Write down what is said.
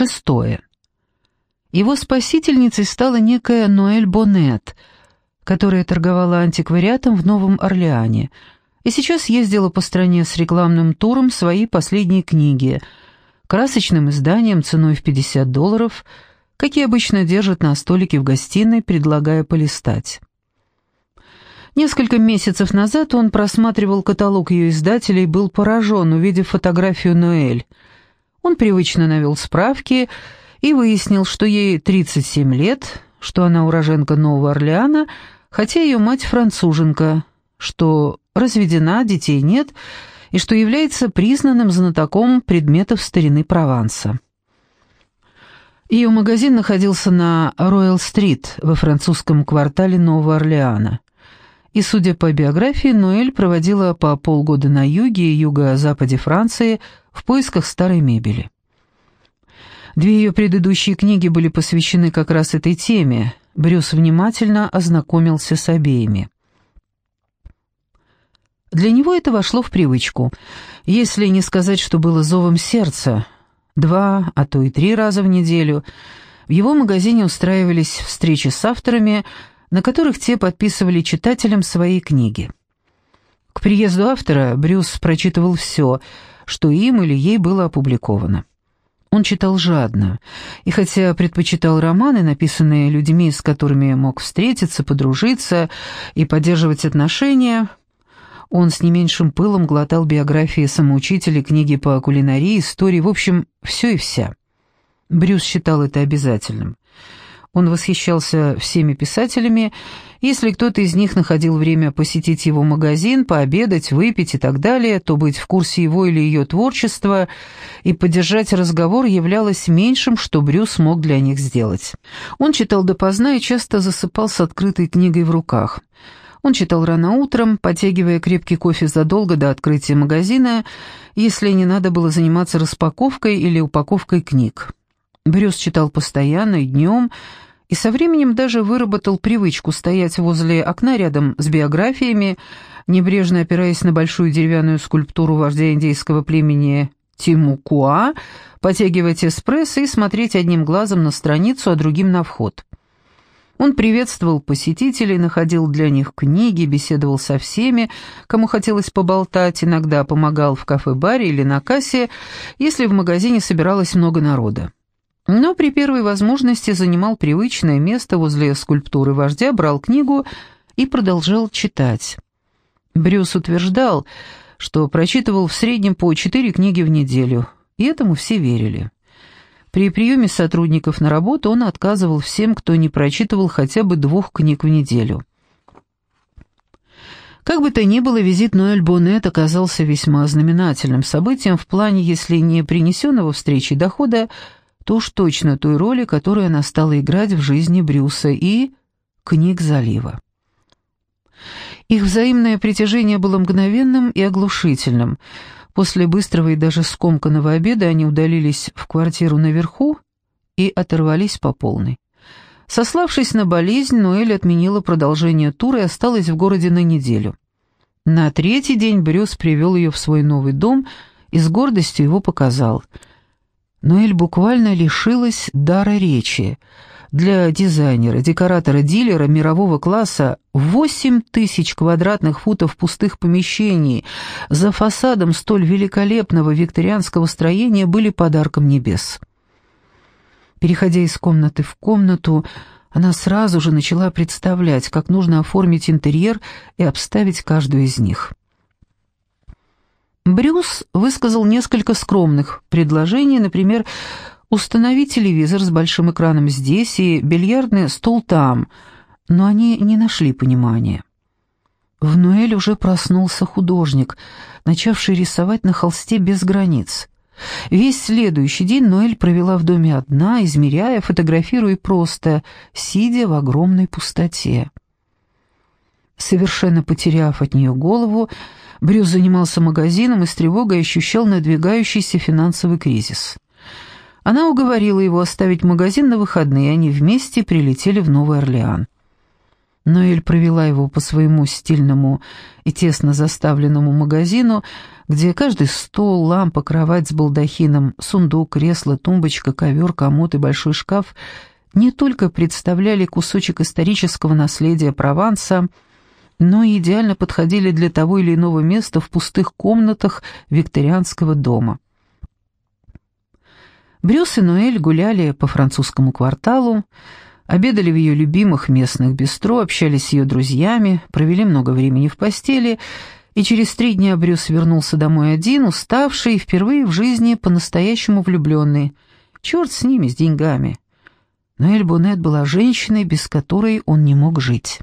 Шестое. Его спасительницей стала некая Ноэль Боннет, которая торговала антиквариатом в Новом Орлеане и сейчас ездила по стране с рекламным туром своей последней книги, красочным изданием ценой в 50 долларов, какие обычно держат на столике в гостиной, предлагая полистать. Несколько месяцев назад он просматривал каталог ее издателей и был поражен, увидев фотографию Ноэль. Он привычно навел справки и выяснил, что ей 37 лет, что она уроженка Нового Орлеана, хотя ее мать француженка, что разведена, детей нет, и что является признанным знатоком предметов старины Прованса. Ее магазин находился на Роyal-стрит во французском квартале Нового Орлеана и, судя по биографии, Ноэль проводила по полгода на юге и юго-западе Франции в поисках старой мебели. Две ее предыдущие книги были посвящены как раз этой теме. Брюс внимательно ознакомился с обеими. Для него это вошло в привычку, если не сказать, что было зовом сердца. Два, а то и три раза в неделю в его магазине устраивались встречи с авторами, на которых те подписывали читателям свои книги. К приезду автора Брюс прочитывал все, что им или ей было опубликовано. Он читал жадно, и хотя предпочитал романы, написанные людьми, с которыми мог встретиться, подружиться и поддерживать отношения, он с не меньшим пылом глотал биографии самоучителей, книги по кулинарии, истории, в общем, все и вся. Брюс считал это обязательным. Он восхищался всеми писателями, если кто-то из них находил время посетить его магазин, пообедать, выпить и так далее, то быть в курсе его или ее творчества и поддержать разговор являлось меньшим, что Брюс мог для них сделать. Он читал допоздна и часто засыпал с открытой книгой в руках. Он читал рано утром, потягивая крепкий кофе задолго до открытия магазина, если не надо было заниматься распаковкой или упаковкой книг. Брюс читал постоянно и днем, и со временем даже выработал привычку стоять возле окна рядом с биографиями, небрежно опираясь на большую деревянную скульптуру вождя индейского племени Тимукуа, потягивать эспрессо и смотреть одним глазом на страницу, а другим на вход. Он приветствовал посетителей, находил для них книги, беседовал со всеми, кому хотелось поболтать, иногда помогал в кафе-баре или на кассе, если в магазине собиралось много народа но при первой возможности занимал привычное место возле скульптуры вождя, брал книгу и продолжал читать. Брюс утверждал, что прочитывал в среднем по четыре книги в неделю, и этому все верили. При приеме сотрудников на работу он отказывал всем, кто не прочитывал хотя бы двух книг в неделю. Как бы то ни было, визит Ноэль Боннет оказался весьма знаменательным событием в плане, если не принесенного встречи дохода, то уж точно той роли, которую она стала играть в жизни Брюса и книг залива. Их взаимное притяжение было мгновенным и оглушительным. После быстрого и даже скомканного обеда они удалились в квартиру наверху и оторвались по полной. Сославшись на болезнь, Ноэль отменила продолжение тура и осталась в городе на неделю. На третий день Брюс привел ее в свой новый дом и с гордостью его показал — Ноэль буквально лишилась дара речи. Для дизайнера, декоратора, дилера мирового класса 8 тысяч квадратных футов пустых помещений за фасадом столь великолепного викторианского строения были подарком небес. Переходя из комнаты в комнату, она сразу же начала представлять, как нужно оформить интерьер и обставить каждую из них. Брюс высказал несколько скромных предложений, например, установить телевизор с большим экраном здесь и бильярдный стол там, но они не нашли понимания. В Ноэль уже проснулся художник, начавший рисовать на холсте без границ. Весь следующий день Ноэль провела в доме одна, измеряя, фотографируя просто, сидя в огромной пустоте. Совершенно потеряв от нее голову, Брюс занимался магазином и с тревогой ощущал надвигающийся финансовый кризис. Она уговорила его оставить магазин на выходные, и они вместе прилетели в Новый Орлеан. Ноэль провела его по своему стильному и тесно заставленному магазину, где каждый стол, лампа, кровать с балдахином, сундук, кресло, тумбочка, ковер, комод и большой шкаф не только представляли кусочек исторического наследия Прованса, но и идеально подходили для того или иного места в пустых комнатах викторианского дома. Брюс и Ноэль гуляли по французскому кварталу, обедали в ее любимых местных бистро, общались с ее друзьями, провели много времени в постели, и через три дня Брюс вернулся домой один, уставший, впервые в жизни по-настоящему влюбленный. Черт с ними, с деньгами. Но Бонет была женщиной, без которой он не мог жить.